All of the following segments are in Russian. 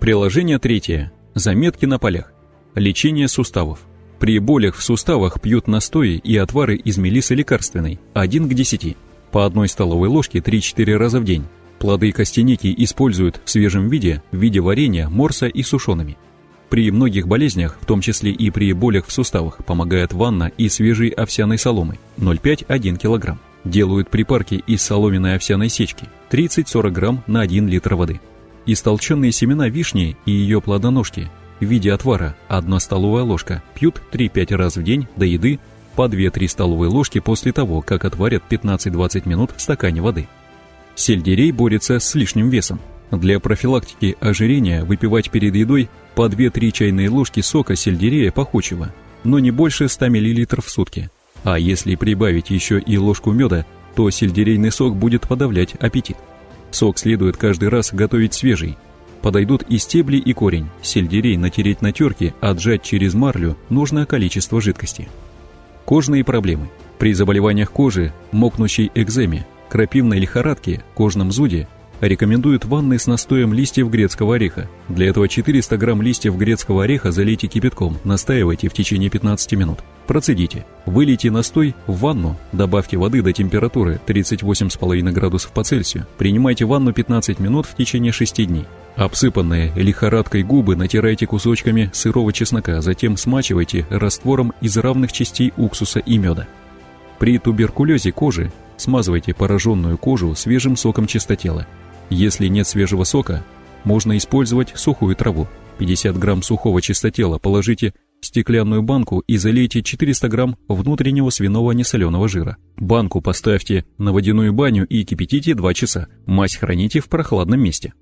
Приложение третье. Заметки на полях. Лечение суставов. При болях в суставах пьют настои и отвары из мелисы лекарственной, 1 к 10, по одной столовой ложке 3-4 раза в день. Плоды костяники используют в свежем виде, в виде варенья, морса и сушеными. При многих болезнях, в том числе и при болях в суставах, помогает ванна и свежей овсяной соломы 0,5-1 кг. Делают припарки из соломенной овсяной сечки 30-40 грамм на 1 литр воды. Истолченные семена вишни и ее плодоножки в виде отвара 1 столовая ложка пьют 3-5 раз в день до еды по 2-3 столовые ложки после того, как отварят 15-20 минут в стакане воды. Сельдерей борется с лишним весом. Для профилактики ожирения выпивать перед едой по 2-3 чайные ложки сока сельдерея пахучего, но не больше 100 мл в сутки. А если прибавить еще и ложку меда, то сельдерейный сок будет подавлять аппетит. Сок следует каждый раз готовить свежий. Подойдут и стебли, и корень. Сельдерей натереть на терке, отжать через марлю нужное количество жидкости. Кожные проблемы. При заболеваниях кожи, мокнущей экземе, крапивной лихорадке, кожном зуде рекомендуют ванны с настоем листьев грецкого ореха. Для этого 400 грамм листьев грецкого ореха залейте кипятком, настаивайте в течение 15 минут. Процедите. Вылейте настой в ванну, добавьте воды до температуры 38,5 градусов по Цельсию. Принимайте ванну 15 минут в течение 6 дней. Обсыпанные лихорадкой губы натирайте кусочками сырого чеснока, затем смачивайте раствором из равных частей уксуса и меда. При туберкулезе кожи смазывайте пораженную кожу свежим соком чистотела. Если нет свежего сока, можно использовать сухую траву. 50 грамм сухого чистотела положите в стеклянную банку и залейте 400 грамм внутреннего свиного несоленого жира. Банку поставьте на водяную баню и кипятите 2 часа. Мазь храните в прохладном месте.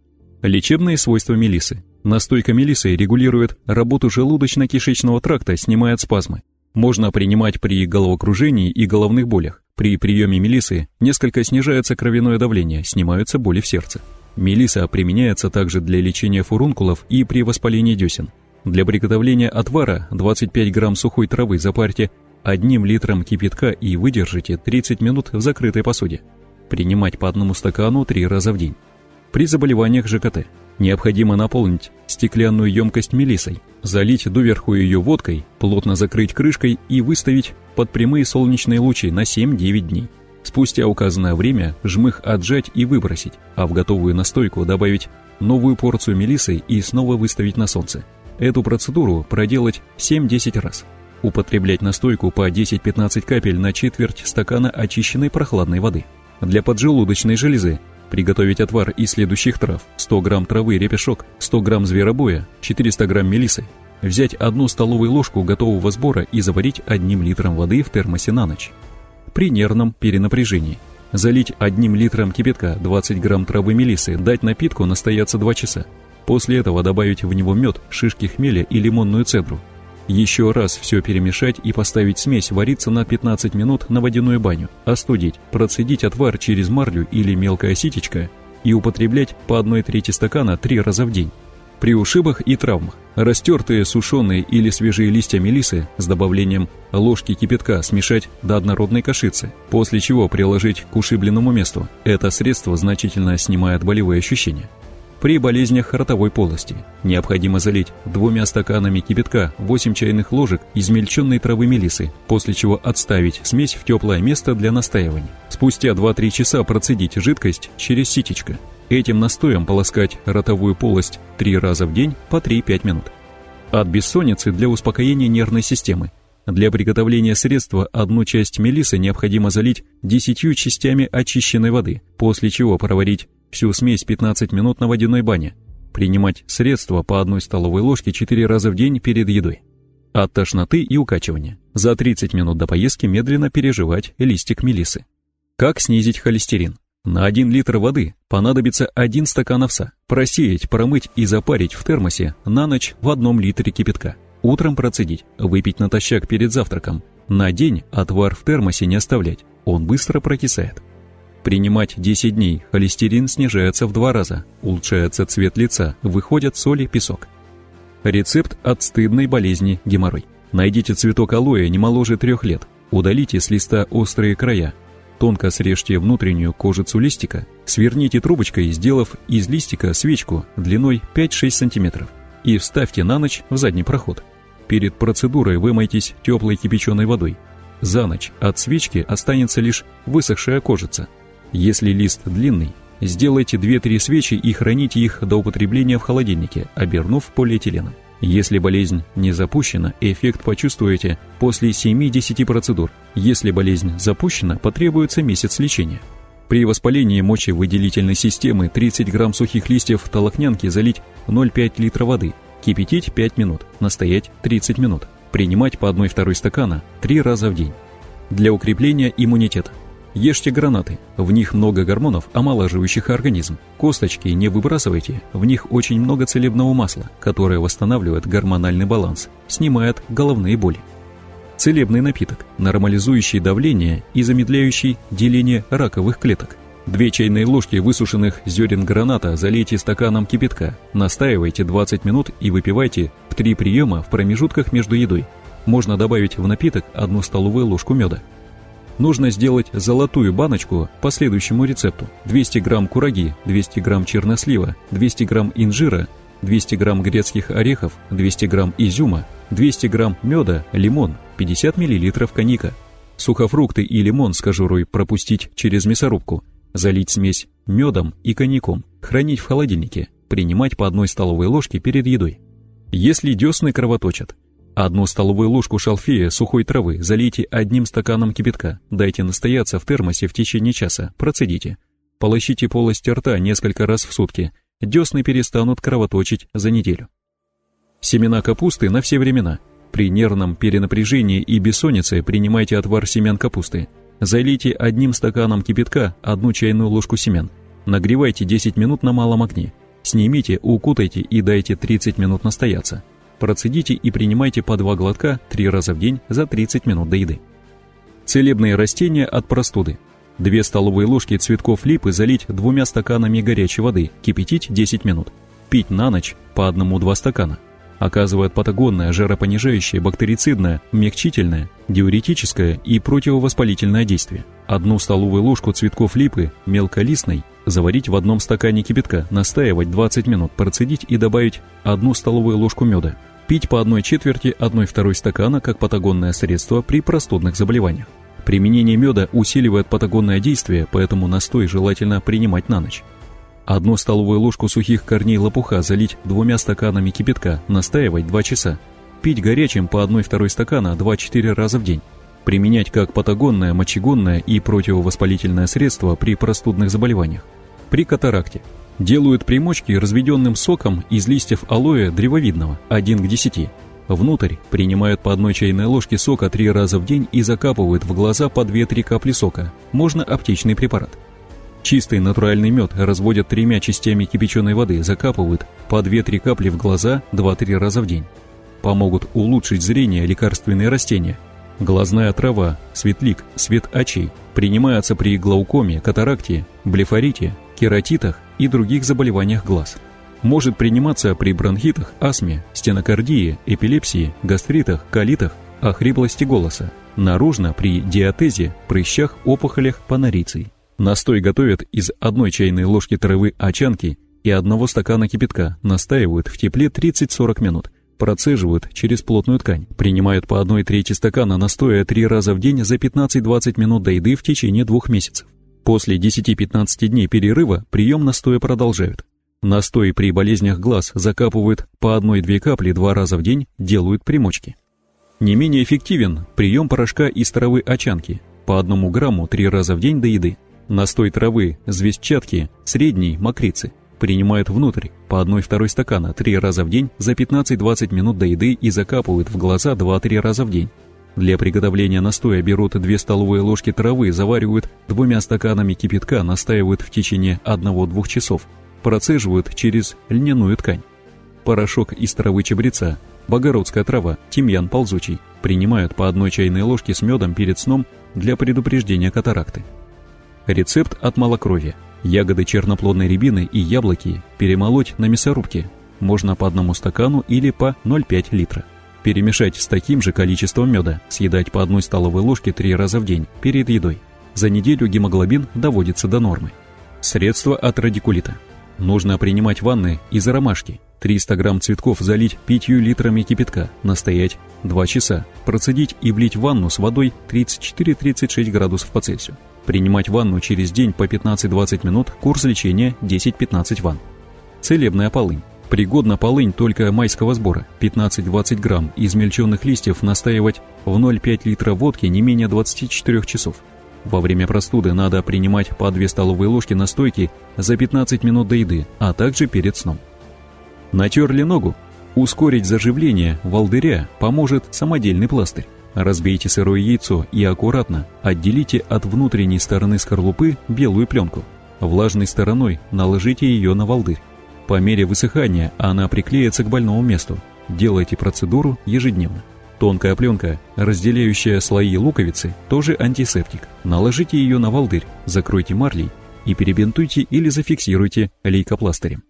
Лечебные свойства мелисы. Настойка мелисы регулирует работу желудочно-кишечного тракта, снимает спазмы. Можно принимать при головокружении и головных болях. При приеме мелисы несколько снижается кровяное давление, снимаются боли в сердце. Мелиса применяется также для лечения фурункулов и при воспалении десен. Для приготовления отвара 25 грамм сухой травы запарьте одним литром кипятка и выдержите 30 минут в закрытой посуде. Принимать по одному стакану три раза в день. При заболеваниях ЖКТ необходимо наполнить стеклянную емкость мелисой, залить доверху ее водкой, плотно закрыть крышкой и выставить под прямые солнечные лучи на 7-9 дней. Спустя указанное время жмых отжать и выбросить, а в готовую настойку добавить новую порцию мелисы и снова выставить на солнце. Эту процедуру проделать 7-10 раз. Употреблять настойку по 10-15 капель на четверть стакана очищенной прохладной воды. Для поджелудочной железы Приготовить отвар из следующих трав. 100 грамм травы репешок, 100 грамм зверобоя, 400 грамм мелисы. Взять одну столовую ложку готового сбора и заварить одним литром воды в термосе на ночь. При нервном перенапряжении. Залить одним литром кипятка 20 грамм травы мелисы, дать напитку настояться 2 часа. После этого добавить в него мед, шишки хмеля и лимонную цедру. Еще раз все перемешать и поставить смесь вариться на 15 минут на водяную баню, остудить, процедить отвар через марлю или мелкая ситечка и употреблять по 1 трети стакана 3 раза в день. При ушибах и травмах растертые, сушеные или свежие листья мелисы с добавлением ложки кипятка смешать до однородной кашицы, после чего приложить к ушибленному месту. Это средство значительно снимает болевые ощущения. При болезнях ротовой полости необходимо залить двумя стаканами кипятка 8 чайных ложек измельченной травы мелисы, после чего отставить смесь в теплое место для настаивания. Спустя 2-3 часа процедить жидкость через ситечко. Этим настоем полоскать ротовую полость 3 раза в день по 3-5 минут. От бессонницы для успокоения нервной системы. Для приготовления средства одну часть мелисы необходимо залить 10 частями очищенной воды, после чего проварить Всю смесь 15 минут на водяной бане. Принимать средства по одной столовой ложке 4 раза в день перед едой. От тошноты и укачивания. За 30 минут до поездки медленно переживать листик мелисы. Как снизить холестерин? На 1 литр воды понадобится 1 стакан овса. Просеять, промыть и запарить в термосе на ночь в одном литре кипятка. Утром процедить, выпить натощак перед завтраком. На день отвар в термосе не оставлять, он быстро прокисает. Принимать 10 дней, холестерин снижается в два раза, улучшается цвет лица, выходят соли, песок. Рецепт от стыдной болезни геморрой. Найдите цветок алоэ не моложе трех лет, удалите с листа острые края, Тонко срежьте внутреннюю кожицу листика, сверните трубочкой, сделав из листика свечку длиной 5-6 см и вставьте на ночь в задний проход. Перед процедурой вымойтесь теплой кипяченой водой. За ночь от свечки останется лишь высохшая кожица. Если лист длинный, сделайте 2-3 свечи и храните их до употребления в холодильнике, обернув полиэтиленом. Если болезнь не запущена, эффект почувствуете после 7-10 процедур. Если болезнь запущена, потребуется месяц лечения. При воспалении мочевыделительной системы 30 грамм сухих листьев толокнянки залить 0,5 литра воды, кипятить 5 минут, настоять 30 минут, принимать по 1-2 стакана 3 раза в день. Для укрепления иммунитета – Ешьте гранаты, в них много гормонов, омолаживающих организм. Косточки не выбрасывайте, в них очень много целебного масла, которое восстанавливает гормональный баланс, снимает головные боли. Целебный напиток, нормализующий давление и замедляющий деление раковых клеток. Две чайные ложки высушенных зерен граната залейте стаканом кипятка, настаивайте 20 минут и выпивайте в три приема в промежутках между едой. Можно добавить в напиток одну столовую ложку меда нужно сделать золотую баночку по следующему рецепту. 200 грамм кураги, 200 грамм чернослива, 200 грамм инжира, 200 грамм грецких орехов, 200 грамм изюма, 200 грамм меда, лимон, 50 миллилитров коньяка. Сухофрукты и лимон с кожурой пропустить через мясорубку, залить смесь медом и коньяком, хранить в холодильнике, принимать по одной столовой ложке перед едой. Если десны кровоточат, Одну столовую ложку шалфея сухой травы залейте одним стаканом кипятка, дайте настояться в термосе в течение часа, процедите. Полощите полость рта несколько раз в сутки, десны перестанут кровоточить за неделю. Семена капусты на все времена. При нервном перенапряжении и бессоннице принимайте отвар семян капусты. Залейте одним стаканом кипятка одну чайную ложку семян. Нагревайте 10 минут на малом огне. Снимите, укутайте и дайте 30 минут настояться. Процедите и принимайте по два глотка три раза в день за 30 минут до еды. Целебные растения от простуды. Две столовые ложки цветков липы залить двумя стаканами горячей воды, кипятить 10 минут. Пить на ночь по одному-два стакана. Оказывает патагонное, жаропонижающее, бактерицидное, мягчительное, диуретическое и противовоспалительное действие. Одну столовую ложку цветков липы, мелколистной, заварить в одном стакане кипятка, настаивать 20 минут, процедить и добавить одну столовую ложку меда. Пить по одной четверти одной-второй стакана как патагонное средство при простудных заболеваниях. Применение меда усиливает патагонное действие, поэтому настой желательно принимать на ночь. Одну столовую ложку сухих корней лопуха залить двумя стаканами кипятка, настаивать 2 часа. Пить горячим по 1-2 стакана 2-4 раза в день. Применять как патагонное, мочегонное и противовоспалительное средство при простудных заболеваниях. При катаракте. Делают примочки разведенным соком из листьев алоэ древовидного 1 к 10. Внутрь принимают по одной чайной ложке сока 3 раза в день и закапывают в глаза по 2-3 капли сока. Можно аптечный препарат. Чистый натуральный мед разводят тремя частями кипяченой воды, закапывают по 2-3 капли в глаза 2-3 раза в день. Помогут улучшить зрение лекарственные растения. Глазная трава, светлик, свет очей принимаются при глаукоме, катаракте, блефорите, кератитах и других заболеваниях глаз. Может приниматься при бронхитах, астме, стенокардии, эпилепсии, гастритах, колитах, охриплости голоса. Наружно при диатезе, прыщах, опухолях, панориций. Настой готовят из одной чайной ложки травы очанки и одного стакана кипятка, настаивают в тепле 30-40 минут, процеживают через плотную ткань, принимают по одной трети стакана настоя три раза в день за 15-20 минут до еды в течение двух месяцев. После 10-15 дней перерыва прием настоя продолжают. Настой при болезнях глаз закапывают по одной-две капли два раза в день, делают примочки. Не менее эффективен прием порошка из травы очанки по одному грамму три раза в день до еды. Настой травы, звездчатки, средней, мокрицы принимают внутрь по одной-второй стакана три раза в день за 15-20 минут до еды и закапывают в глаза 2-3 раза в день. Для приготовления настоя берут 2 столовые ложки травы, заваривают двумя стаканами кипятка, настаивают в течение 1-2 часов, процеживают через льняную ткань. Порошок из травы чабреца, богородская трава, тимьян ползучий принимают по одной чайной ложке с медом перед сном для предупреждения катаракты. Рецепт от малокровия. Ягоды черноплодной рябины и яблоки перемолоть на мясорубке. Можно по одному стакану или по 0,5 литра. Перемешать с таким же количеством меда, съедать по одной столовой ложке три раза в день перед едой. За неделю гемоглобин доводится до нормы. Средства от радикулита. Нужно принимать ванны из ромашки. 300 грамм цветков залить 5 литрами кипятка, настоять 2 часа, процедить и влить в ванну с водой 34-36 градусов по Цельсию. Принимать ванну через день по 15-20 минут, курс лечения 10-15 ванн. Целебная полынь. Пригодна полынь только майского сбора, 15-20 грамм, измельченных листьев настаивать в 0,5 литра водки не менее 24 часов. Во время простуды надо принимать по 2 столовые ложки настойки за 15 минут до еды, а также перед сном. Натерли ногу? Ускорить заживление волдыря поможет самодельный пластырь. Разбейте сырое яйцо и аккуратно отделите от внутренней стороны скорлупы белую пленку. Влажной стороной наложите ее на волдырь. По мере высыхания она приклеится к больному месту. Делайте процедуру ежедневно. Тонкая пленка, разделяющая слои луковицы, тоже антисептик. Наложите ее на волдырь, закройте марлей и перебинтуйте или зафиксируйте лейкопластырем.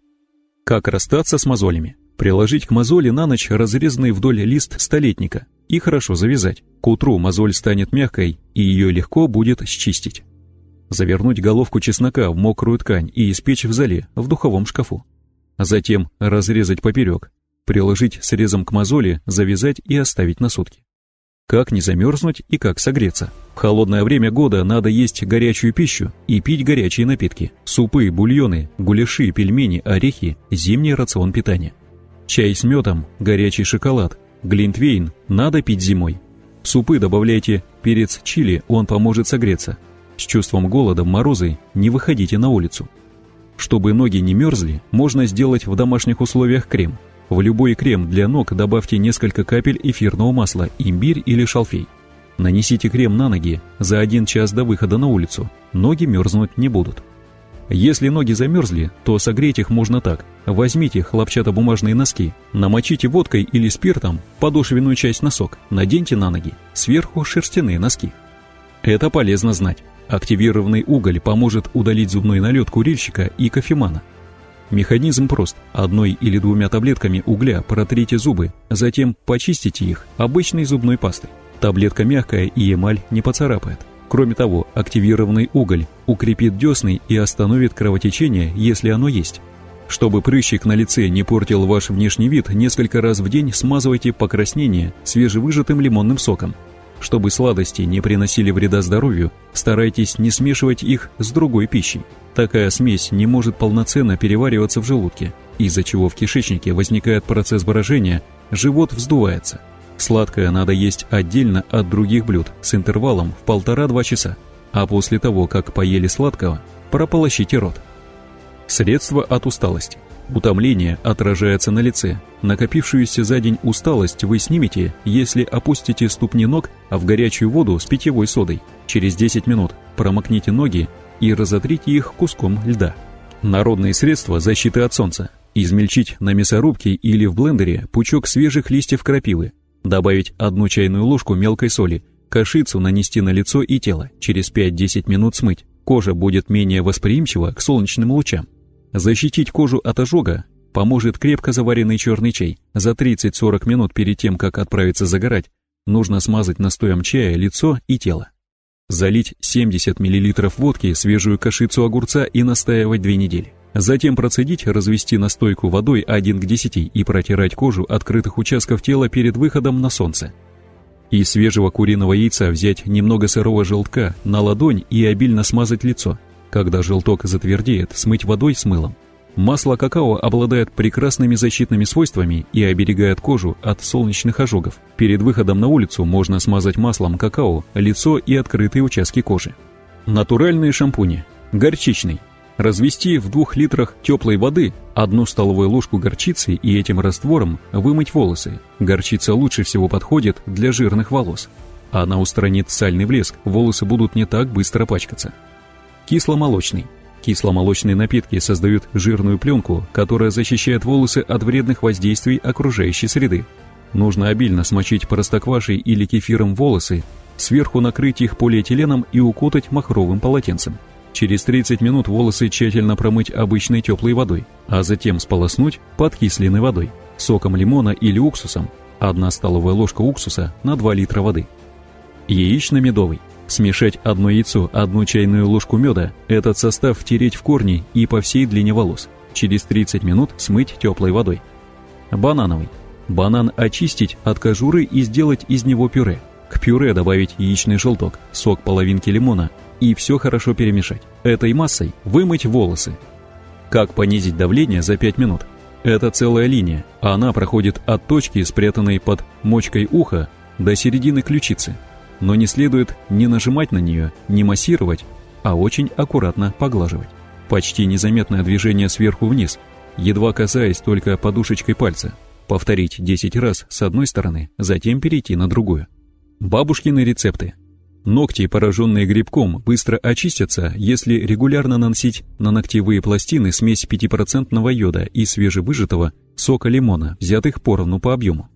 Как расстаться с мозолями? Приложить к мозоли на ночь разрезанный вдоль лист столетника и хорошо завязать. К утру мозоль станет мягкой и ее легко будет счистить. Завернуть головку чеснока в мокрую ткань и испечь в зале в духовом шкафу. Затем разрезать поперек, приложить срезом к мозоли, завязать и оставить на сутки. Как не замерзнуть и как согреться. В холодное время года надо есть горячую пищу и пить горячие напитки. Супы, бульоны, гуляши, пельмени, орехи, зимний рацион питания. Чай с медом, горячий шоколад, глинтвейн надо пить зимой. В супы добавляйте перец чили, он поможет согреться. С чувством голода, морозы не выходите на улицу. Чтобы ноги не мерзли, можно сделать в домашних условиях крем – в любой крем для ног добавьте несколько капель эфирного масла, имбирь или шалфей. Нанесите крем на ноги за один час до выхода на улицу. Ноги мерзнуть не будут. Если ноги замерзли, то согреть их можно так. Возьмите хлопчатобумажные носки, намочите водкой или спиртом подошвенную часть носок, наденьте на ноги, сверху шерстяные носки. Это полезно знать. Активированный уголь поможет удалить зубной налет курильщика и кофемана. Механизм прост. Одной или двумя таблетками угля протрите зубы, затем почистите их обычной зубной пастой. Таблетка мягкая и эмаль не поцарапает. Кроме того, активированный уголь укрепит десны и остановит кровотечение, если оно есть. Чтобы прыщик на лице не портил ваш внешний вид, несколько раз в день смазывайте покраснение свежевыжатым лимонным соком. Чтобы сладости не приносили вреда здоровью, старайтесь не смешивать их с другой пищей. Такая смесь не может полноценно перевариваться в желудке, из-за чего в кишечнике возникает процесс брожения, живот вздувается. Сладкое надо есть отдельно от других блюд с интервалом в полтора-два часа, а после того, как поели сладкого, прополощите рот. Средства от усталости. Утомление отражается на лице. Накопившуюся за день усталость вы снимете, если опустите ступни ног в горячую воду с питьевой содой. Через 10 минут промокните ноги и разотрите их куском льда. Народные средства защиты от солнца. Измельчить на мясорубке или в блендере пучок свежих листьев крапивы. Добавить одну чайную ложку мелкой соли. Кашицу нанести на лицо и тело. Через 5-10 минут смыть. Кожа будет менее восприимчива к солнечным лучам. Защитить кожу от ожога поможет крепко заваренный черный чай. За 30-40 минут перед тем, как отправиться загорать, нужно смазать настоем чая лицо и тело. Залить 70 мл водки, свежую кашицу огурца и настаивать 2 недели. Затем процедить, развести настойку водой 1 к 10 и протирать кожу открытых участков тела перед выходом на солнце. Из свежего куриного яйца взять немного сырого желтка на ладонь и обильно смазать лицо. Когда желток затвердеет, смыть водой с мылом. Масло какао обладает прекрасными защитными свойствами и оберегает кожу от солнечных ожогов. Перед выходом на улицу можно смазать маслом какао лицо и открытые участки кожи. Натуральные шампуни. Горчичный. Развести в двух литрах теплой воды одну столовую ложку горчицы и этим раствором вымыть волосы. Горчица лучше всего подходит для жирных волос. Она устранит сальный блеск, волосы будут не так быстро пачкаться. Кисломолочный. Кисломолочные напитки создают жирную пленку, которая защищает волосы от вредных воздействий окружающей среды. Нужно обильно смочить простоквашей или кефиром волосы, сверху накрыть их полиэтиленом и укутать махровым полотенцем. Через 30 минут волосы тщательно промыть обычной теплой водой, а затем сполоснуть подкисленной водой, соком лимона или уксусом, 1 столовая ложка уксуса на 2 литра воды. Яично-медовый. Смешать одно яйцо, одну чайную ложку меда, этот состав втереть в корни и по всей длине волос. Через 30 минут смыть теплой водой. Банановый. Банан очистить от кожуры и сделать из него пюре. К пюре добавить яичный желток, сок половинки лимона и все хорошо перемешать. Этой массой вымыть волосы. Как понизить давление за 5 минут? Это целая линия, она проходит от точки, спрятанной под мочкой уха, до середины ключицы но не следует ни нажимать на нее, ни массировать, а очень аккуратно поглаживать. Почти незаметное движение сверху вниз, едва касаясь только подушечкой пальца. Повторить 10 раз с одной стороны, затем перейти на другую. Бабушкины рецепты. Ногти, пораженные грибком, быстро очистятся, если регулярно наносить на ногтевые пластины смесь 5% йода и свежевыжатого сока лимона, взятых поровну по объему.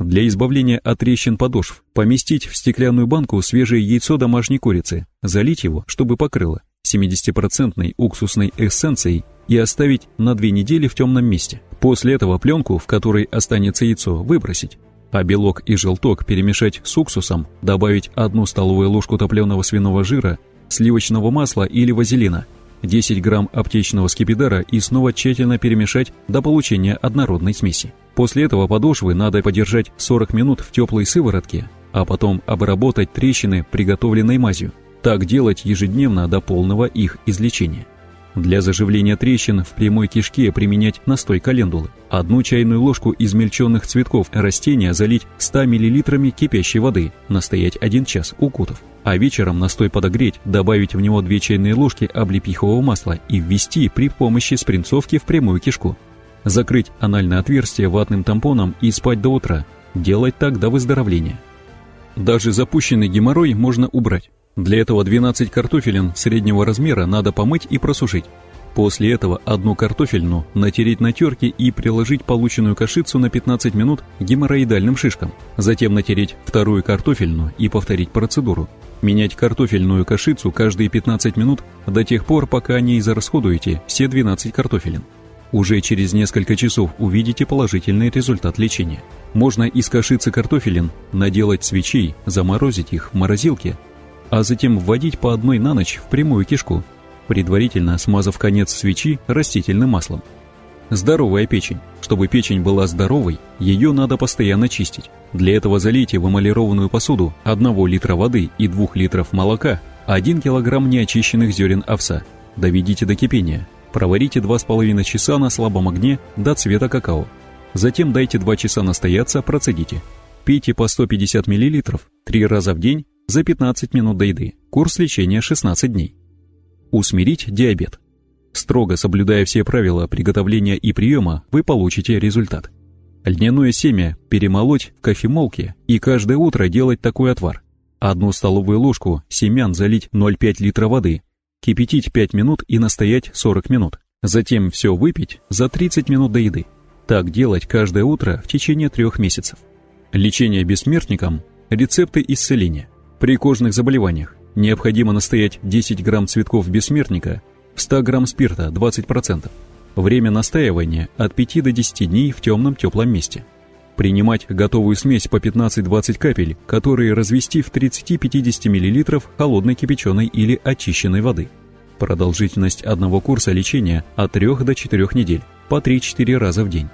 Для избавления от трещин подошв поместить в стеклянную банку свежее яйцо домашней курицы, залить его, чтобы покрыло, 70% уксусной эссенцией и оставить на 2 недели в темном месте. После этого пленку, в которой останется яйцо, выбросить. А белок и желток перемешать с уксусом, добавить одну столовую ложку топленого свиного жира, сливочного масла или вазелина, 10 грамм аптечного скипидара и снова тщательно перемешать до получения однородной смеси. После этого подошвы надо подержать 40 минут в теплой сыворотке, а потом обработать трещины приготовленной мазью. Так делать ежедневно до полного их излечения. Для заживления трещин в прямой кишке применять настой календулы. Одну чайную ложку измельченных цветков растения залить 100 мл кипящей воды, настоять 1 час, укутав. А вечером настой подогреть, добавить в него 2 чайные ложки облепихового масла и ввести при помощи спринцовки в прямую кишку закрыть анальное отверстие ватным тампоном и спать до утра. Делать так до выздоровления. Даже запущенный геморрой можно убрать. Для этого 12 картофелин среднего размера надо помыть и просушить. После этого одну картофельну натереть на терке и приложить полученную кашицу на 15 минут геморроидальным шишкам. Затем натереть вторую картофельну и повторить процедуру. Менять картофельную кашицу каждые 15 минут до тех пор, пока не израсходуете все 12 картофелин. Уже через несколько часов увидите положительный результат лечения. Можно из кашицы картофелин наделать свечей, заморозить их в морозилке, а затем вводить по одной на ночь в прямую кишку, предварительно смазав конец свечи растительным маслом. Здоровая печень. Чтобы печень была здоровой, ее надо постоянно чистить. Для этого залейте в эмалированную посуду 1 литра воды и 2 литров молока, 1 килограмм неочищенных зерен овса. Доведите до кипения, Проварите 2,5 часа на слабом огне до цвета какао. Затем дайте 2 часа настояться, процедите. Пейте по 150 мл 3 раза в день за 15 минут до еды. Курс лечения 16 дней. Усмирить диабет. Строго соблюдая все правила приготовления и приема, вы получите результат. Льняное семя перемолоть в кофемолке и каждое утро делать такой отвар. Одну столовую ложку семян залить 0,5 литра воды кипятить 5 минут и настоять 40 минут. Затем все выпить за 30 минут до еды. Так делать каждое утро в течение трех месяцев. Лечение бессмертником – рецепты исцеления. При кожных заболеваниях необходимо настоять 10 грамм цветков бессмертника в 100 грамм спирта 20%. Время настаивания от 5 до 10 дней в темном теплом месте – Принимать готовую смесь по 15-20 капель, которые развести в 30-50 мл холодной кипяченой или очищенной воды. Продолжительность одного курса лечения от 3 до 4 недель, по 3-4 раза в день.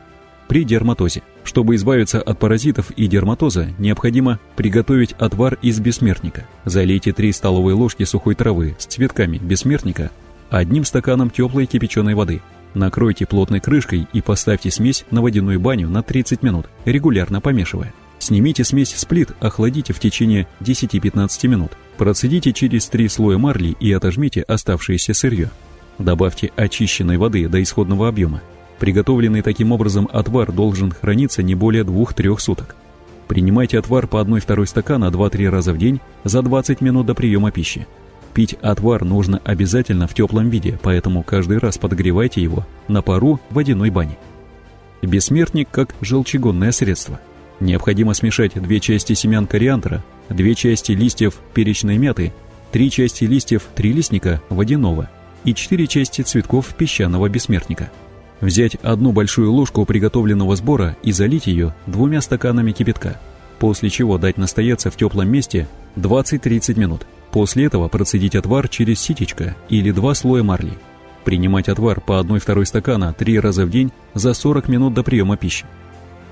При дерматозе. Чтобы избавиться от паразитов и дерматоза, необходимо приготовить отвар из бессмертника. Залейте 3 столовые ложки сухой травы с цветками бессмертника одним стаканом теплой кипяченой воды – Накройте плотной крышкой и поставьте смесь на водяную баню на 30 минут, регулярно помешивая. Снимите смесь с плит, охладите в течение 10-15 минут. Процедите через три слоя марли и отожмите оставшееся сырье. Добавьте очищенной воды до исходного объема. Приготовленный таким образом отвар должен храниться не более 2-3 суток. Принимайте отвар по 1-2 стакана 2-3 раза в день за 20 минут до приема пищи. Пить отвар нужно обязательно в теплом виде, поэтому каждый раз подогревайте его на пару в водяной бане. Бессмертник как желчегонное средство. Необходимо смешать две части семян кориандра, две части листьев перечной мяты, три части листьев трилистника водяного и четыре части цветков песчаного бессмертника. Взять одну большую ложку приготовленного сбора и залить ее двумя стаканами кипятка, после чего дать настояться в теплом месте 20-30 минут – После этого процедить отвар через ситечко или два слоя марли. Принимать отвар по 1-2 стакана 3 раза в день за 40 минут до приема пищи.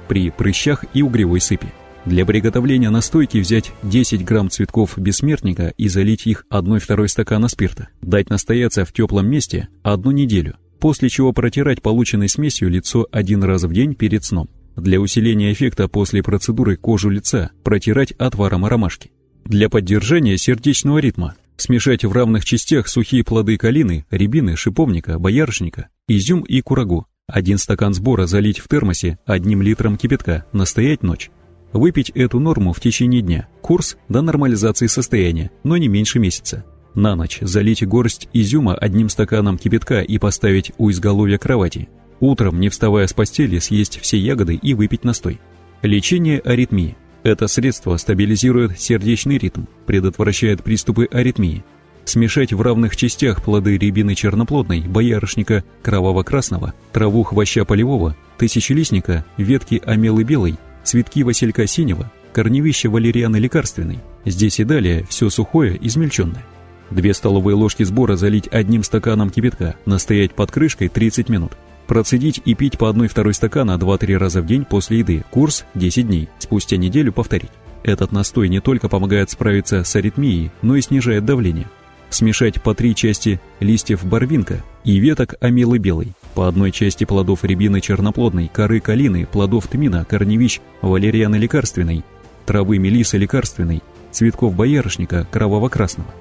При прыщах и угревой сыпи. Для приготовления настойки взять 10 грамм цветков бессмертника и залить их 1-2 стакана спирта. Дать настояться в теплом месте одну неделю, после чего протирать полученной смесью лицо один раз в день перед сном. Для усиления эффекта после процедуры кожу лица протирать отваром ромашки. Для поддержания сердечного ритма смешать в равных частях сухие плоды калины, рябины, шиповника, боярышника, изюм и курагу. Один стакан сбора залить в термосе одним литром кипятка, настоять ночь. Выпить эту норму в течение дня. Курс до нормализации состояния, но не меньше месяца. На ночь залить горсть изюма одним стаканом кипятка и поставить у изголовья кровати. Утром, не вставая с постели, съесть все ягоды и выпить настой. Лечение аритмии. Это средство стабилизирует сердечный ритм, предотвращает приступы аритмии. Смешать в равных частях плоды рябины черноплодной, боярышника кроваво-красного, траву хвоща полевого, тысячелистника, ветки амелы белой, цветки василька синего, корневища валерианы лекарственной. Здесь и далее все сухое, измельченное. Две столовые ложки сбора залить одним стаканом кипятка, настоять под крышкой 30 минут. Процедить и пить по 1-2 стакана 2-3 раза в день после еды. Курс 10 дней. Спустя неделю повторить. Этот настой не только помогает справиться с аритмией, но и снижает давление. Смешать по три части листьев барвинка и веток амелы белой, по одной части плодов рябины черноплодной, коры калины, плодов тмина, корневищ валерианы лекарственной, травы мелисы лекарственной, цветков боярышника кроваво-красного.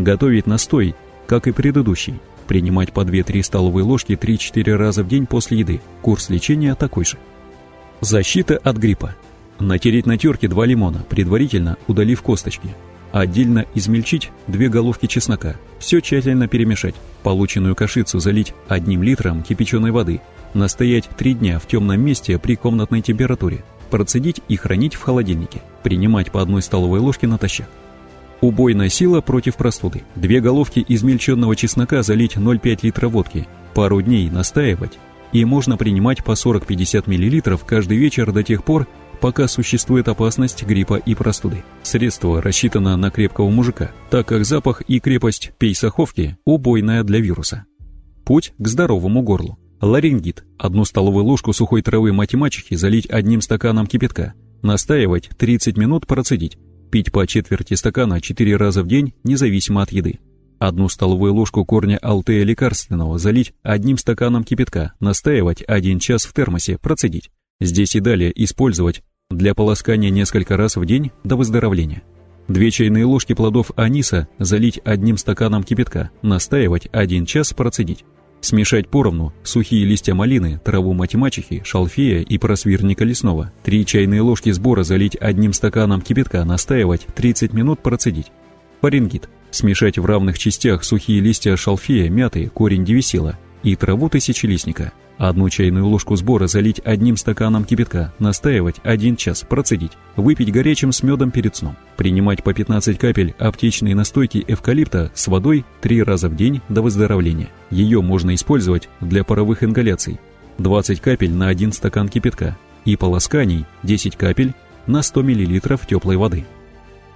Готовить настой, как и предыдущий, Принимать по 2-3 столовые ложки 3-4 раза в день после еды. Курс лечения такой же. Защита от гриппа. Натереть на терке 2 лимона, предварительно удалив косточки. Отдельно измельчить 2 головки чеснока. Все тщательно перемешать. Полученную кашицу залить 1 литром кипяченой воды. Настоять 3 дня в темном месте при комнатной температуре. Процедить и хранить в холодильнике. Принимать по одной столовой ложке натощак. Убойная сила против простуды. Две головки измельченного чеснока залить 0,5 литра водки. Пару дней настаивать. И можно принимать по 40-50 мл каждый вечер до тех пор, пока существует опасность гриппа и простуды. Средство рассчитано на крепкого мужика, так как запах и крепость пейсаховки убойная для вируса. Путь к здоровому горлу. Ларингит. Одну столовую ложку сухой травы математики залить одним стаканом кипятка. Настаивать 30 минут процедить. Пить по четверти стакана 4 раза в день, независимо от еды. Одну столовую ложку корня алтея лекарственного залить одним стаканом кипятка, настаивать один час в термосе, процедить. Здесь и далее использовать для полоскания несколько раз в день до выздоровления. Две чайные ложки плодов аниса залить одним стаканом кипятка, настаивать один час, процедить. Смешать поровну сухие листья малины, траву матемачехи, шалфея и просвирника лесного. Три чайные ложки сбора залить одним стаканом кипятка, настаивать, 30 минут процедить. Фарингит. Смешать в равных частях сухие листья шалфея, мяты, корень девисила и траву тысячелистника. Одну чайную ложку сбора залить одним стаканом кипятка, настаивать один час, процедить. Выпить горячим с медом перед сном. Принимать по 15 капель аптечной настойки эвкалипта с водой 3 раза в день до выздоровления. Ее можно использовать для паровых ингаляций. 20 капель на 1 стакан кипятка и полосканий 10 капель на 100 мл теплой воды.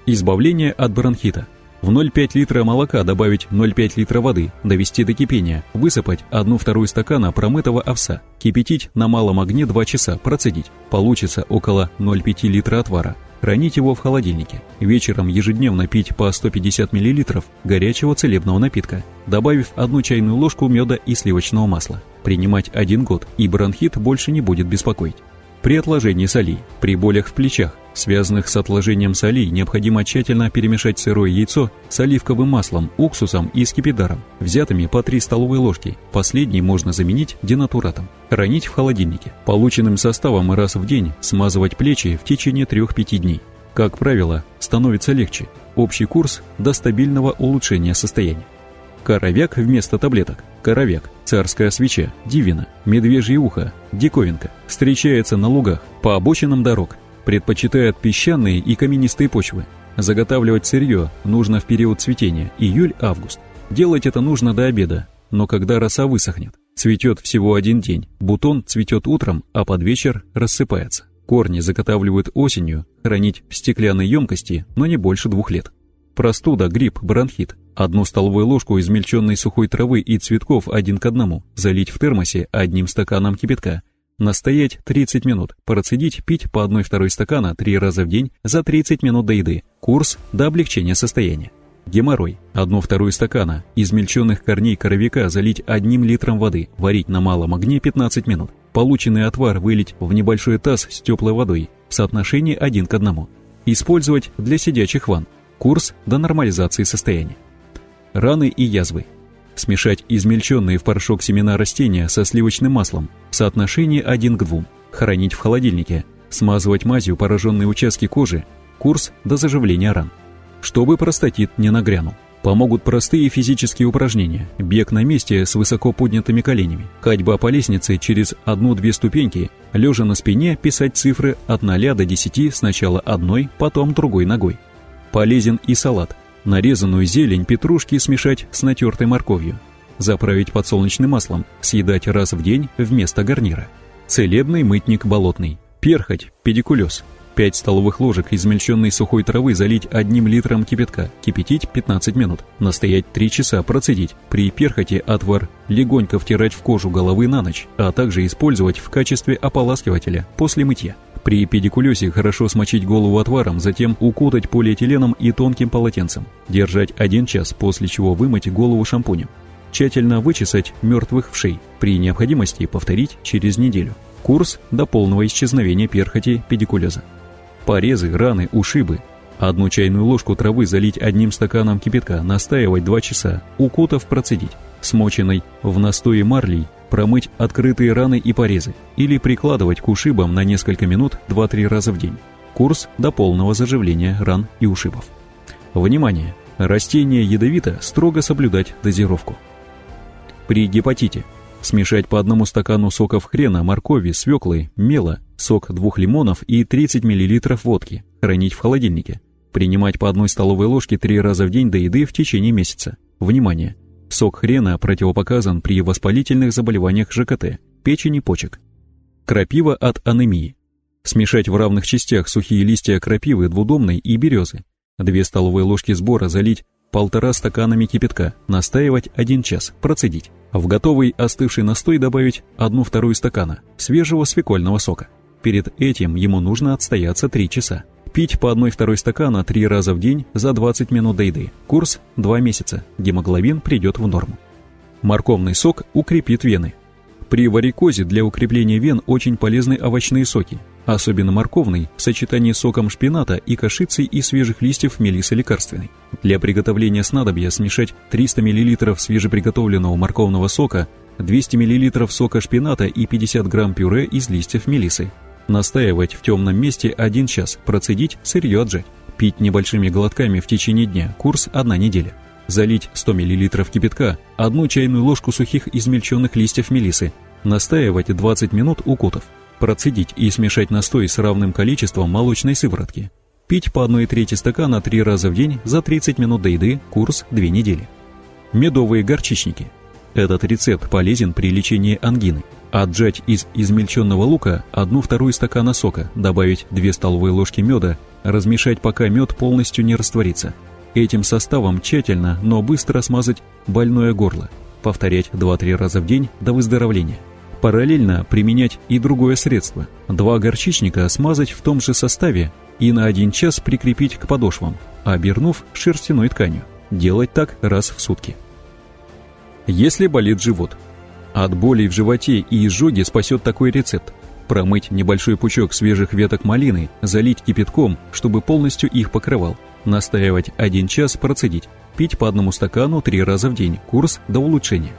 Избавление от бронхита. В 0,5 литра молока добавить 0,5 литра воды, довести до кипения, высыпать 1-2 стакана промытого овса, кипятить на малом огне 2 часа, процедить. Получится около 0,5 литра отвара. Хранить его в холодильнике. Вечером ежедневно пить по 150 мл горячего целебного напитка, добавив одну чайную ложку меда и сливочного масла. Принимать один год, и бронхит больше не будет беспокоить. При отложении солей, при болях в плечах, связанных с отложением солей, необходимо тщательно перемешать сырое яйцо с оливковым маслом, уксусом и скипидаром, взятыми по 3 столовые ложки. Последний можно заменить денатуратом. Хранить в холодильнике. Полученным составом раз в день смазывать плечи в течение 3-5 дней. Как правило, становится легче. Общий курс до стабильного улучшения состояния. Коровяк вместо таблеток. Коровяк, царская свеча, дивина, медвежье ухо, диковинка. Встречается на лугах, по обочинам дорог. Предпочитает песчаные и каменистые почвы. Заготавливать сырье нужно в период цветения, июль-август. Делать это нужно до обеда, но когда роса высохнет. Цветет всего один день, бутон цветет утром, а под вечер рассыпается. Корни заготавливают осенью, хранить в стеклянной емкости, но не больше двух лет. Простуда, грипп, бронхит. Одну столовую ложку измельченной сухой травы и цветков один к одному. Залить в термосе одним стаканом кипятка. Настоять 30 минут. Процедить, пить по 1-2 стакана 3 раза в день за 30 минут до еды. Курс до облегчения состояния. Геморрой. Одну-вторую стакана. Измельченных корней коровика залить одним литром воды. Варить на малом огне 15 минут. Полученный отвар вылить в небольшой таз с теплой водой в соотношении 1 к 1. Использовать для сидячих ванн. Курс до нормализации состояния. Раны и язвы. Смешать измельченные в порошок семена растения со сливочным маслом в соотношении 1 к 2. Хранить в холодильнике. Смазывать мазью пораженные участки кожи. Курс до заживления ран. Чтобы простатит не нагрянул. Помогут простые физические упражнения, бег на месте с высоко поднятыми коленями, ходьба по лестнице через одну-две ступеньки, лежа на спине писать цифры от 0 до 10 сначала одной, потом другой ногой. Полезен и салат. Нарезанную зелень петрушки смешать с натертой морковью. Заправить подсолнечным маслом, съедать раз в день вместо гарнира. Целебный мытник болотный. Перхоть, педикулез. 5 столовых ложек измельченной сухой травы залить одним литром кипятка, кипятить 15 минут, настоять 3 часа, процедить. При перхоти отвар легонько втирать в кожу головы на ночь, а также использовать в качестве ополаскивателя после мытья. При педикулезе хорошо смочить голову отваром, затем укутать полиэтиленом и тонким полотенцем. Держать один час, после чего вымыть голову шампунем. Тщательно вычесать мертвых вшей. При необходимости повторить через неделю. Курс до полного исчезновения перхоти педикулеза. Порезы, раны, ушибы. Одну чайную ложку травы залить одним стаканом кипятка, настаивать 2 часа, укутав процедить. Смоченной в настое марлей промыть открытые раны и порезы или прикладывать к ушибам на несколько минут 2-3 раза в день. Курс до полного заживления ран и ушибов. Внимание! Растение ядовито, строго соблюдать дозировку. При гепатите смешать по одному стакану соков хрена, моркови, свеклы, мела, сок двух лимонов и 30 мл водки, хранить в холодильнике. Принимать по одной столовой ложке три раза в день до еды в течение месяца. Внимание! Сок хрена противопоказан при воспалительных заболеваниях ЖКТ, печени, почек. Крапива от анемии. Смешать в равных частях сухие листья крапивы двудомной и березы. Две столовые ложки сбора залить полтора стаканами кипятка, настаивать один час, процедить. В готовый остывший настой добавить одну-вторую стакана свежего свекольного сока. Перед этим ему нужно отстояться 3 часа. Пить по 1-2 стакана 3 раза в день за 20 минут до еды. Курс 2 месяца. Гемоглобин придет в норму. Морковный сок укрепит вены. При варикозе для укрепления вен очень полезны овощные соки, особенно морковный в сочетании с соком шпината и кашицы и свежих листьев мелисы лекарственной. Для приготовления снадобья смешать 300 мл свежеприготовленного морковного сока, 200 мл сока шпината и 50 грамм пюре из листьев мелисы. Настаивать в темном месте 1 час, процедить, сырье отжать. Пить небольшими глотками в течение дня, курс 1 неделя. Залить 100 мл кипятка, одну чайную ложку сухих измельченных листьев мелисы. Настаивать 20 минут укутав. Процедить и смешать настой с равным количеством молочной сыворотки. Пить по 1 трети стакана 3 раза в день за 30 минут до еды, курс 2 недели. Медовые горчичники. Этот рецепт полезен при лечении ангины. Отжать из измельченного лука 1-2 стакана сока, добавить 2 столовые ложки меда, размешать пока мед полностью не растворится. Этим составом тщательно, но быстро смазать больное горло. Повторять 2-3 раза в день до выздоровления. Параллельно применять и другое средство. Два горчичника смазать в том же составе и на один час прикрепить к подошвам, обернув шерстяной тканью. Делать так раз в сутки. Если болит живот. От боли в животе и изжоги спасет такой рецепт. Промыть небольшой пучок свежих веток малины, залить кипятком, чтобы полностью их покрывал. Настаивать один час, процедить. Пить по одному стакану три раза в день. Курс до улучшения.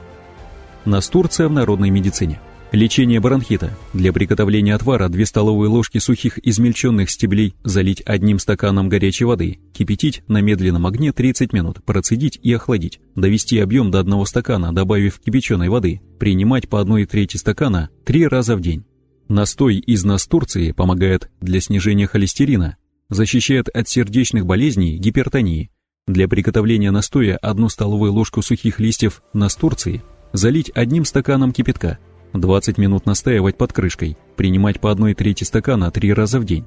Настурция в народной медицине. Лечение бронхита. Для приготовления отвара 2 столовые ложки сухих измельченных стеблей залить одним стаканом горячей воды, кипятить на медленном огне 30 минут, процедить и охладить, довести объем до одного стакана, добавив кипяченой воды, принимать по 1 трети стакана 3 раза в день. Настой из настурции помогает для снижения холестерина, защищает от сердечных болезней, гипертонии. Для приготовления настоя одну столовую ложку сухих листьев настурции залить одним стаканом кипятка – 20 минут настаивать под крышкой, принимать по одной трети стакана три раза в день.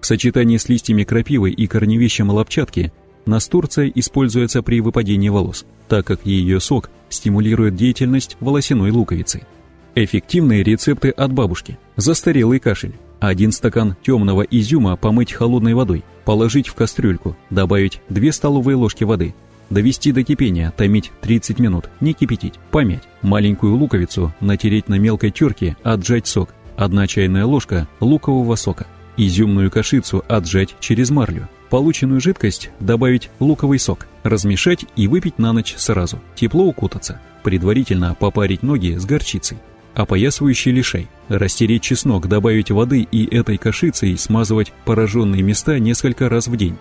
В сочетании с листьями крапивы и корневищем лопчатки Настурция используется при выпадении волос, так как ее сок стимулирует деятельность волосяной луковицы. Эффективные рецепты от бабушки. Застарелый кашель. Один стакан темного изюма помыть холодной водой, положить в кастрюльку, добавить 2 столовые ложки воды, довести до кипения, томить 30 минут, не кипятить, помять. Маленькую луковицу натереть на мелкой терке, отжать сок, 1 чайная ложка лукового сока. Изюмную кашицу отжать через марлю. Полученную жидкость добавить луковый сок, размешать и выпить на ночь сразу. Тепло укутаться. Предварительно попарить ноги с горчицей. Опоясывающий лишай. Растереть чеснок, добавить воды и этой кашицей смазывать пораженные места несколько раз в день.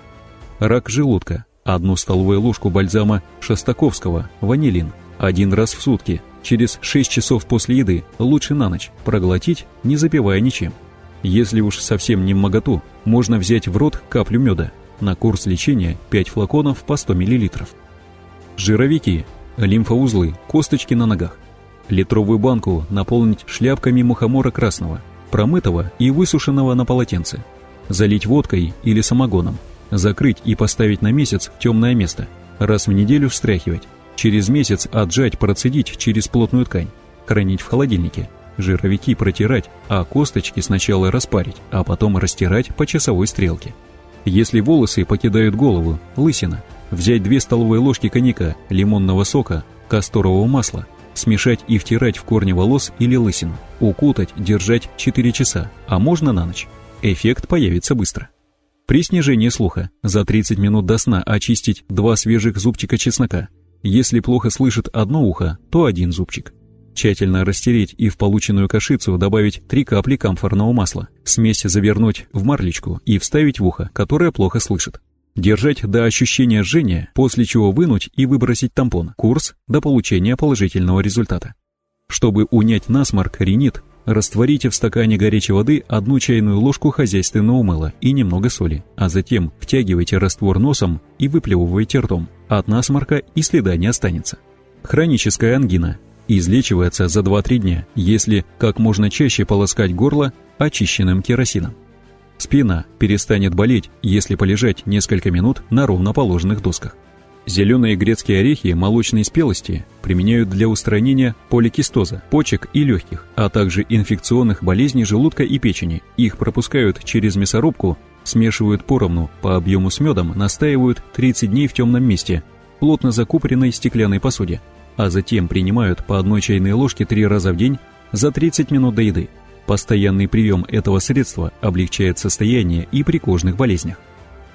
Рак желудка. Одну столовую ложку бальзама Шостаковского, ванилин. Один раз в сутки, через 6 часов после еды, лучше на ночь, проглотить, не запивая ничем. Если уж совсем не моготу, можно взять в рот каплю меда. На курс лечения 5 флаконов по 100 мл. Жировики, лимфоузлы, косточки на ногах. Литровую банку наполнить шляпками мухомора красного, промытого и высушенного на полотенце. Залить водкой или самогоном. Закрыть и поставить на месяц в темное место. Раз в неделю встряхивать. Через месяц отжать, процедить через плотную ткань. Хранить в холодильнике жировики протирать, а косточки сначала распарить, а потом растирать по часовой стрелке. Если волосы покидают голову, лысина, взять 2 столовые ложки коньяка, лимонного сока, касторового масла, смешать и втирать в корни волос или лысину, укутать, держать 4 часа, а можно на ночь. Эффект появится быстро. При снижении слуха за 30 минут до сна очистить два свежих зубчика чеснока. Если плохо слышит одно ухо, то один зубчик. Тщательно растереть и в полученную кашицу добавить 3 капли камфорного масла. Смесь завернуть в марлечку и вставить в ухо, которое плохо слышит. Держать до ощущения жжения, после чего вынуть и выбросить тампон. Курс до получения положительного результата. Чтобы унять насморк, ринит, растворите в стакане горячей воды одну чайную ложку хозяйственного мыла и немного соли, а затем втягивайте раствор носом и выплевывайте ртом. От насморка и следа не останется. Хроническая ангина излечивается за 2-3 дня, если как можно чаще полоскать горло очищенным керосином. Спина перестанет болеть, если полежать несколько минут на ровно положенных досках. Зеленые грецкие орехи молочной спелости применяют для устранения поликистоза, почек и легких, а также инфекционных болезней желудка и печени. Их пропускают через мясорубку, смешивают поровну по объему с медом, настаивают 30 дней в темном месте, плотно закупоренной стеклянной посуде а затем принимают по одной чайной ложке три раза в день за 30 минут до еды. Постоянный прием этого средства облегчает состояние и при кожных болезнях.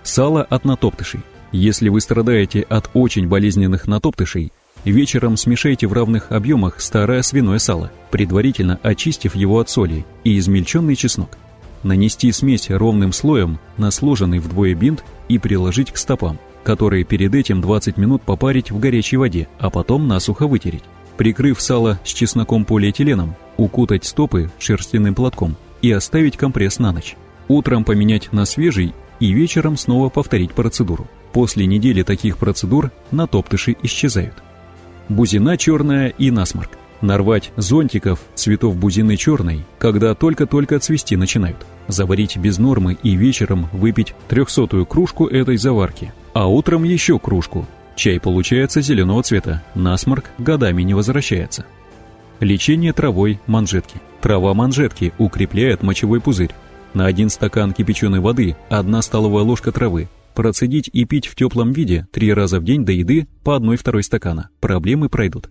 Сало от натоптышей. Если вы страдаете от очень болезненных натоптышей, вечером смешайте в равных объемах старое свиное сало, предварительно очистив его от соли и измельченный чеснок. Нанести смесь ровным слоем на сложенный вдвое бинт и приложить к стопам которые перед этим 20 минут попарить в горячей воде, а потом насухо вытереть. Прикрыв сало с чесноком полиэтиленом, укутать стопы шерстяным платком и оставить компресс на ночь. Утром поменять на свежий и вечером снова повторить процедуру. После недели таких процедур натоптыши исчезают. Бузина черная и насморк. Нарвать зонтиков цветов бузины черной, когда только-только цвести начинают. Заварить без нормы и вечером выпить трехсотую кружку этой заварки а утром еще кружку. Чай получается зеленого цвета, насморк годами не возвращается. Лечение травой манжетки. Трава манжетки укрепляет мочевой пузырь. На один стакан кипяченой воды одна столовая ложка травы. Процедить и пить в теплом виде три раза в день до еды по одной-второй стакана. Проблемы пройдут.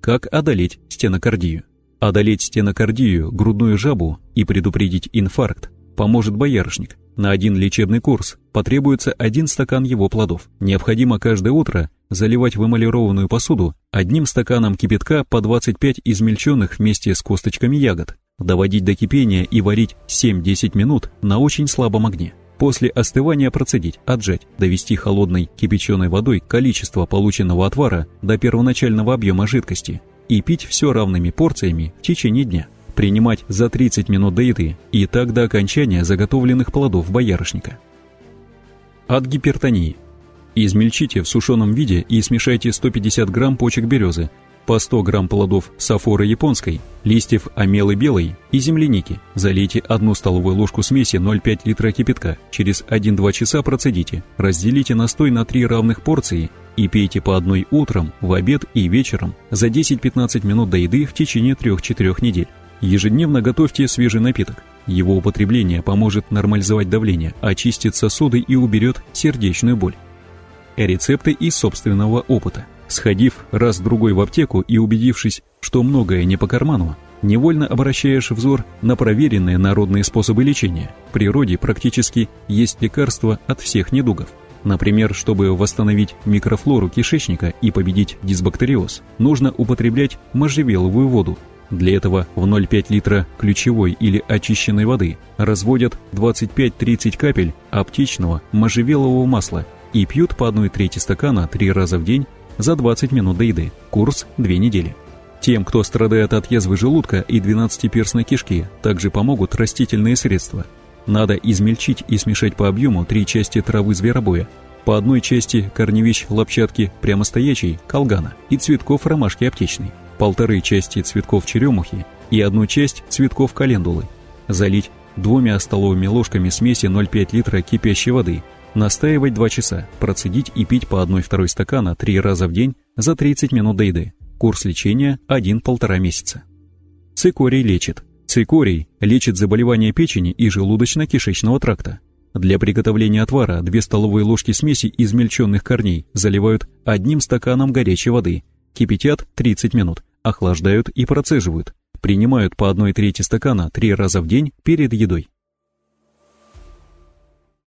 Как одолеть стенокардию? Одолеть стенокардию, грудную жабу и предупредить инфаркт поможет боярышник. На один лечебный курс потребуется один стакан его плодов. Необходимо каждое утро заливать в эмалированную посуду одним стаканом кипятка по 25 измельченных вместе с косточками ягод, доводить до кипения и варить 7-10 минут на очень слабом огне. После остывания процедить, отжать, довести холодной кипяченой водой количество полученного отвара до первоначального объема жидкости и пить все равными порциями в течение дня принимать за 30 минут до еды и так до окончания заготовленных плодов боярышника. От гипертонии. Измельчите в сушеном виде и смешайте 150 грамм почек березы, по 100 грамм плодов сафоры японской, листьев амелы белой и земляники. Залейте одну столовую ложку смеси 0,5 литра кипятка. Через 1-2 часа процедите. Разделите настой на 3 равных порции и пейте по одной утром, в обед и вечером за 10-15 минут до еды в течение 3-4 недель. Ежедневно готовьте свежий напиток. Его употребление поможет нормализовать давление, очистит сосуды и уберет сердечную боль. Рецепты из собственного опыта. Сходив раз-другой в аптеку и убедившись, что многое не по карману, невольно обращаешь взор на проверенные народные способы лечения. В природе практически есть лекарства от всех недугов. Например, чтобы восстановить микрофлору кишечника и победить дисбактериоз, нужно употреблять можжевеловую воду. Для этого в 0,5 литра ключевой или очищенной воды разводят 25-30 капель аптечного можжевелового масла и пьют по 1 трети стакана 3 раза в день за 20 минут до еды. Курс 2 недели. Тем, кто страдает от язвы желудка и 12-перстной кишки, также помогут растительные средства. Надо измельчить и смешать по объему три части травы зверобоя, по одной части корневищ лапчатки прямостоячей, колгана и цветков ромашки аптечной, полторы части цветков черемухи и одну часть цветков календулы. Залить двумя столовыми ложками смеси 0,5 литра кипящей воды Настаивать 2 часа, процедить и пить по 1-2 стакана 3 раза в день за 30 минут до еды. Курс лечения 1-1,5 месяца. Цикорий лечит. Цикорий лечит заболевания печени и желудочно-кишечного тракта. Для приготовления отвара 2 столовые ложки смеси измельченных корней заливают одним стаканом горячей воды, кипятят 30 минут, охлаждают и процеживают. Принимают по 1 трети стакана 3 раза в день перед едой.